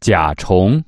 甲虫。